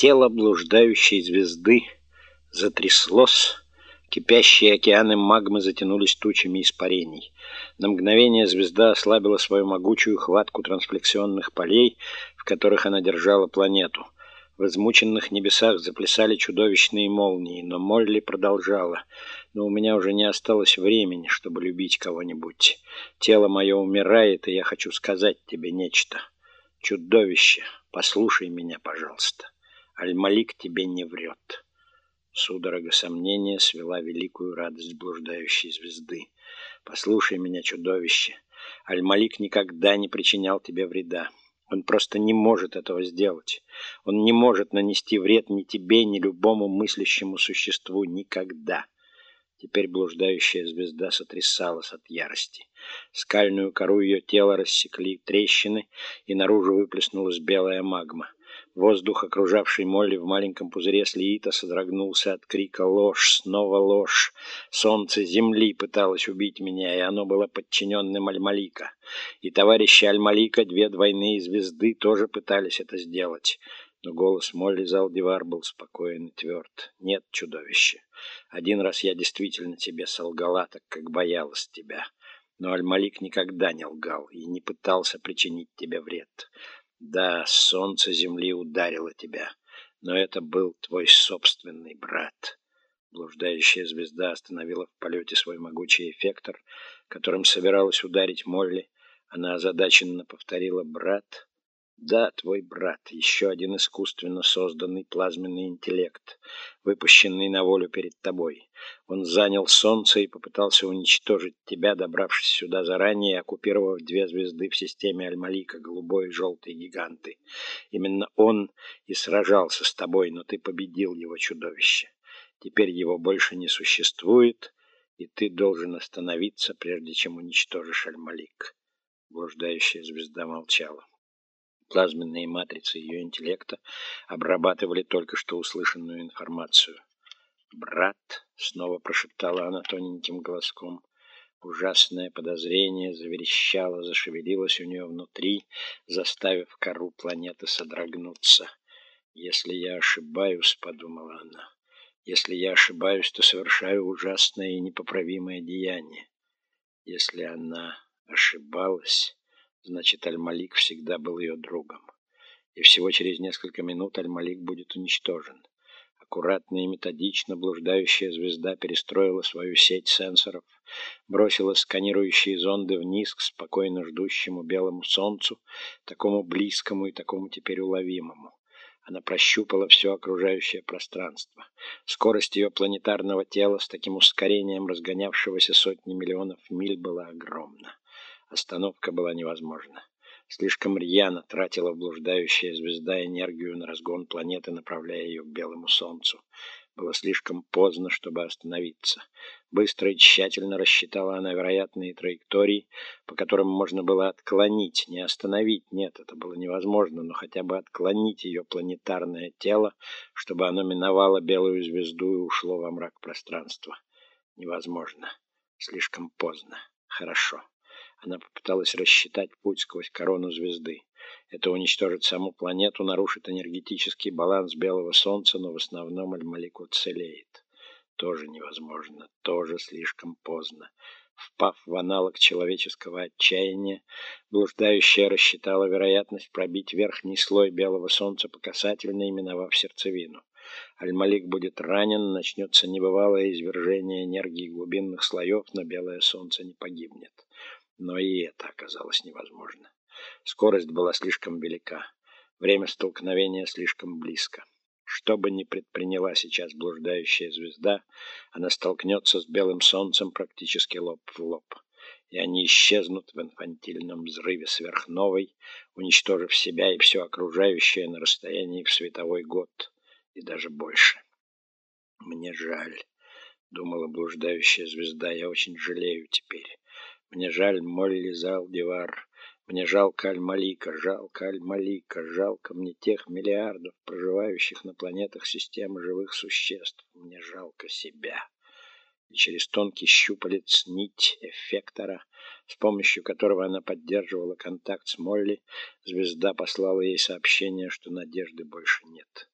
Тело блуждающей звезды затряслось, кипящие океаны магмы затянулись тучами испарений. На мгновение звезда ослабила свою могучую хватку трансфлексионных полей, в которых она держала планету. В измученных небесах заплясали чудовищные молнии, но Молли продолжала. «Но у меня уже не осталось времени, чтобы любить кого-нибудь. Тело мое умирает, и я хочу сказать тебе нечто. Чудовище, послушай меня, пожалуйста». Аль-Малик тебе не врет. Судорога сомнения свела великую радость блуждающей звезды. Послушай меня, чудовище. Аль-Малик никогда не причинял тебе вреда. Он просто не может этого сделать. Он не может нанести вред ни тебе, ни любому мыслящему существу никогда. Теперь блуждающая звезда сотрясалась от ярости. Скальную кору ее тела рассекли трещины, и наружу выплеснулась белая магма. Воздух, окружавший Молли в маленьком пузыре слиита, содрогнулся от крика «Ложь! Снова ложь! Солнце земли пыталось убить меня, и оно было подчиненным Аль-Малика. И товарищи Аль-Малика, две двойные звезды, тоже пытались это сделать». Но голос Молли Залдивар был спокоен и тверд. «Нет, чудовище, один раз я действительно тебе солгала, так как боялась тебя». Но Аль-Малик никогда не лгал и не пытался причинить тебе вред. Да, солнце земли ударило тебя, но это был твой собственный брат. Блуждающая звезда остановила в полете свой могучий эффектор, которым собиралась ударить Молли. Она озадаченно повторила «брат». Да, твой брат, еще один искусственно созданный плазменный интеллект, выпущенный на волю перед тобой. Он занял солнце и попытался уничтожить тебя, добравшись сюда заранее оккупировав две звезды в системе Аль-Малика, голубой и желтый гиганты. Именно он и сражался с тобой, но ты победил его чудовище. Теперь его больше не существует, и ты должен остановиться, прежде чем уничтожишь Аль-Малик. Блуждающая звезда молчала. Плазменные матрицы ее интеллекта обрабатывали только что услышанную информацию. «Брат», — снова прошептала она тоненьким голоском, Ужасное подозрение заверещало, зашевелилось у нее внутри, заставив кору планеты содрогнуться. «Если я ошибаюсь», — подумала она, — «если я ошибаюсь, то совершаю ужасное и непоправимое деяние. Если она ошибалась...» Значит, Аль-Малик всегда был ее другом. И всего через несколько минут Аль-Малик будет уничтожен. Аккуратно и методично блуждающая звезда перестроила свою сеть сенсоров, бросила сканирующие зонды вниз к спокойно ждущему белому солнцу, такому близкому и такому теперь уловимому. Она прощупала все окружающее пространство. Скорость ее планетарного тела с таким ускорением разгонявшегося сотни миллионов миль была огромна. Остановка была невозможна. Слишком рьяно тратила блуждающая звезда энергию на разгон планеты, направляя ее к белому солнцу. Было слишком поздно, чтобы остановиться. Быстро и тщательно рассчитала она вероятные траектории, по которым можно было отклонить, не остановить. Нет, это было невозможно, но хотя бы отклонить ее планетарное тело, чтобы оно миновало белую звезду и ушло во мрак пространства. Невозможно. Слишком поздно. Хорошо. Она попыталась рассчитать путь сквозь корону звезды. Это уничтожит саму планету, нарушит энергетический баланс белого солнца, но в основном Аль-Малик уцелеет. Тоже невозможно, тоже слишком поздно. Впав в аналог человеческого отчаяния, блуждающая рассчитала вероятность пробить верхний слой белого солнца по касательной, миновав сердцевину. Аль-Малик будет ранен, начнется небывалое извержение энергии глубинных слоев, но белое солнце не погибнет. Но и это оказалось невозможно. Скорость была слишком велика, время столкновения слишком близко. Что бы ни предприняла сейчас блуждающая звезда, она столкнется с белым солнцем практически лоб в лоб, и они исчезнут в инфантильном взрыве сверхновой, уничтожив себя и все окружающее на расстоянии в световой год и даже больше. «Мне жаль», — думала блуждающая звезда, — «я очень жалею теперь». Мне жаль Молли Залдивар, мне жалко Аль-Малика, жалко Аль-Малика, жалко мне тех миллиардов, проживающих на планетах системы живых существ. Мне жалко себя. И через тонкий щупалец нить эффектора, с помощью которого она поддерживала контакт с Молли, звезда послала ей сообщение, что надежды больше нет.